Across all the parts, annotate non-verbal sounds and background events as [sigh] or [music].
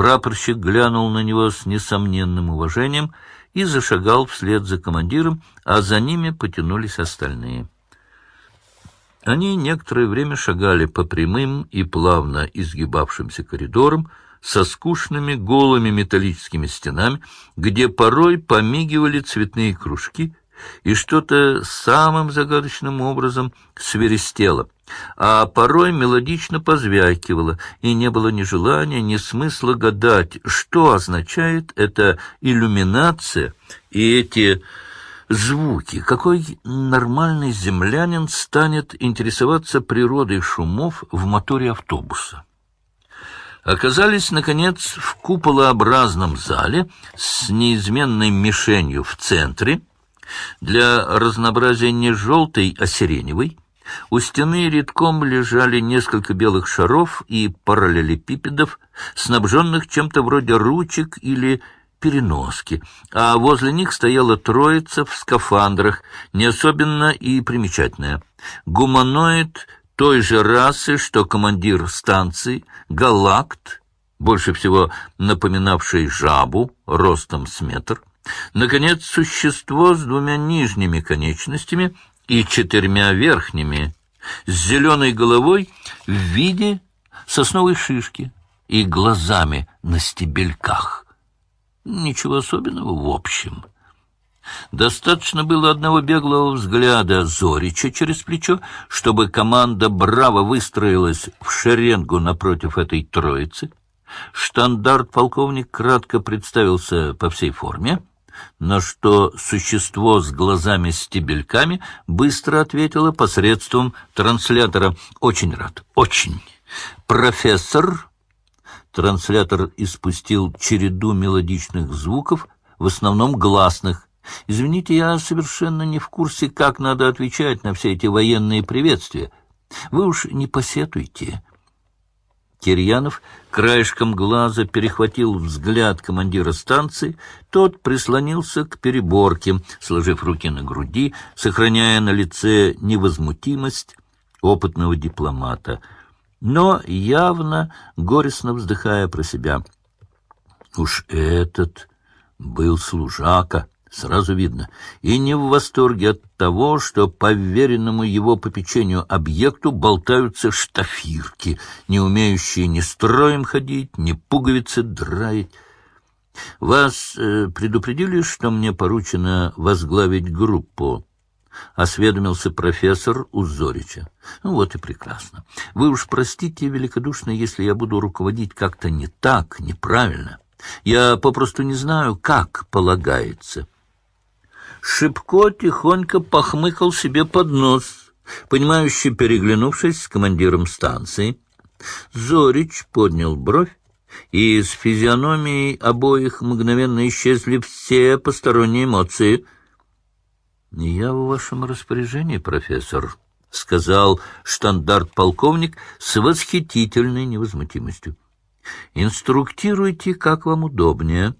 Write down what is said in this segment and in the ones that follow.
Прапорщик глянул на него с несомненным уважением и зашагал вслед за командиром, а за ними потянулись остальные. Они некоторое время шагали по прямым и плавно изгибавшимся коридорам со скучными голыми металлическими стенами, где порой помигивали цветные кружки, и что-то самым загадочным образом свиристело, а порой мелодично позвякивало, и не было ни желания, ни смысла гадать, что означает эта иллюминация и эти звуки. Какой нормальный землянин станет интересоваться природой шумов в моторе автобуса? Оказались, наконец, в куполообразном зале с неизменной мишенью в центре, для разнообразия не желтой, а сиреневой. У стены редком лежали несколько белых шаров и параллелепипедов, снабженных чем-то вроде ручек или переноски, а возле них стояла троица в скафандрах, не особенно и примечательная. Гуманоид той же расы, что командир станции, галакт, больше всего напоминавший жабу, ростом с метр, Наконец, существо с двумя нижними конечностями и четырьмя верхними, с зеленой головой в виде сосновой шишки и глазами на стебельках. Ничего особенного в общем. Достаточно было одного беглого взгляда Зорича через плечо, чтобы команда браво выстроилась в шеренгу напротив этой троицы. Штандарт-полковник кратко представился по всей форме — на что существо с глазами-стебельками быстро ответило посредством транслятора «Очень рад, очень». «Профессор...» Транслятор испустил череду мелодичных звуков, в основном гласных. «Извините, я совершенно не в курсе, как надо отвечать на все эти военные приветствия. Вы уж не посетуйте». Кирьянов краешком глаза перехватил взгляд командира станции. Тот прислонился к переборке, сложив руки на груди, сохраняя на лице невозмутимость опытного дипломата, но явно горестно вздыхая про себя. Уж этот был служака. Сразу видно, и не в восторге от того, что по веренному его попечению объекту болтаются штафирки, не умеющие ни строем ходить, ни пуговицы драить. Вас э, предупредили, что мне поручено возглавить группу? — осведомился профессор Узорича. — Ну вот и прекрасно. Вы уж простите великодушно, если я буду руководить как-то не так, неправильно. Я попросту не знаю, как полагается. — Шипко тихонько похмыкал себе под нос, понимающе переглянувшись с командиром станции. Зорич поднял бровь, и из физиономии обоих мгновенно исчезли все посторонние эмоции. — Я в вашем распоряжении, профессор, — сказал штандарт-полковник с восхитительной невозмутимостью. — Инструктируйте, как вам удобнее. —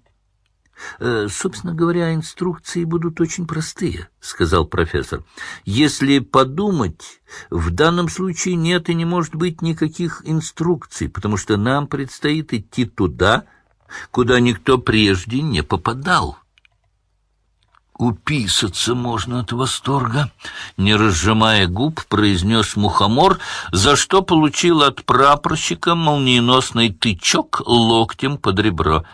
собственно говоря, инструкции будут очень простые, сказал профессор. Если подумать, в данном случае нет и не может быть никаких инструкций, потому что нам предстоит идти туда, куда никто прежде не попадал. «Уписаться можно от восторга», — не разжимая губ, произнес мухомор, за что получил от прапорщика молниеносный тычок локтем под ребро —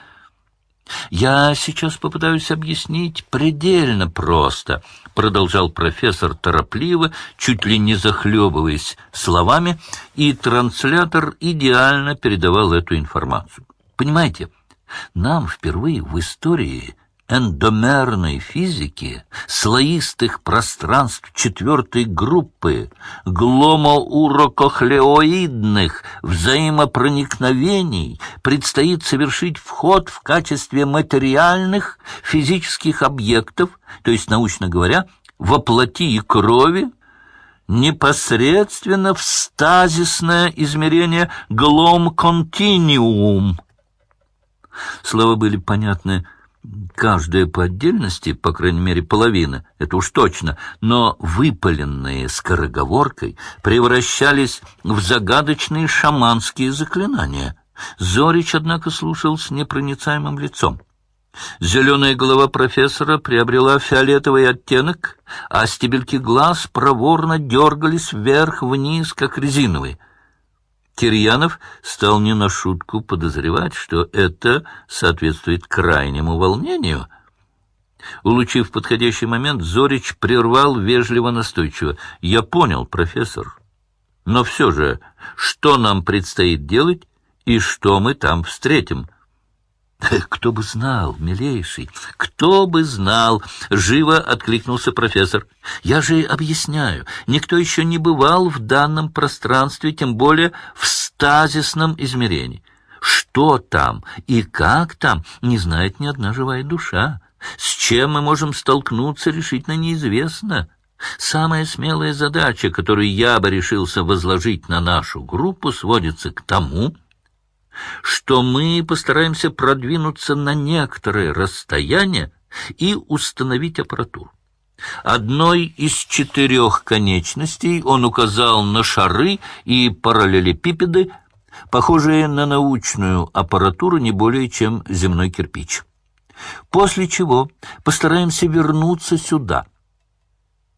«Я сейчас попытаюсь объяснить предельно просто», — продолжал профессор торопливо, чуть ли не захлебываясь словами, и транслятор идеально передавал эту информацию. «Понимаете, нам впервые в истории эндомерной физики слоистых пространств четвертой группы, гломоурокохлеоидных взаимопроникновений предстоит совершить вход в качестве материальных физических объектов, то есть, научно говоря, во плоти и крови, непосредственно в стазисное измерение глом-континиум. Слова были понятны Каждая по отдельности, по крайней мере половина, это уж точно, но выпаленные скороговоркой превращались в загадочные шаманские заклинания, Зорич, однако, слушал с непроницаемым лицом. Зеленая голова профессора приобрела фиолетовый оттенок, а стебельки глаз проворно дергались вверх-вниз, как резиновые. Кирьянов стал не на шутку подозревать, что это соответствует крайнему волнению. Улучив подходящий момент, Зорич прервал вежливо-настойчиво. «Я понял, профессор. Но все же, что нам предстоит делать и что мы там встретим?» [laughs] «Кто бы знал, милейший, кто бы знал!» — живо откликнулся профессор. «Я же объясняю, никто еще не бывал в данном пространстве, тем более в стазисном измерении. Что там и как там, не знает ни одна живая душа. С чем мы можем столкнуться, решительно неизвестно. Самая смелая задача, которую я бы решился возложить на нашу группу, сводится к тому, что мы постараемся продвинуться на некоторое расстояние и установить аппаратуру. Одной из четырех конечностей он указал на шары и параллелепипеды, похожие на научную аппаратуру не более чем земной кирпич. После чего постараемся вернуться сюда —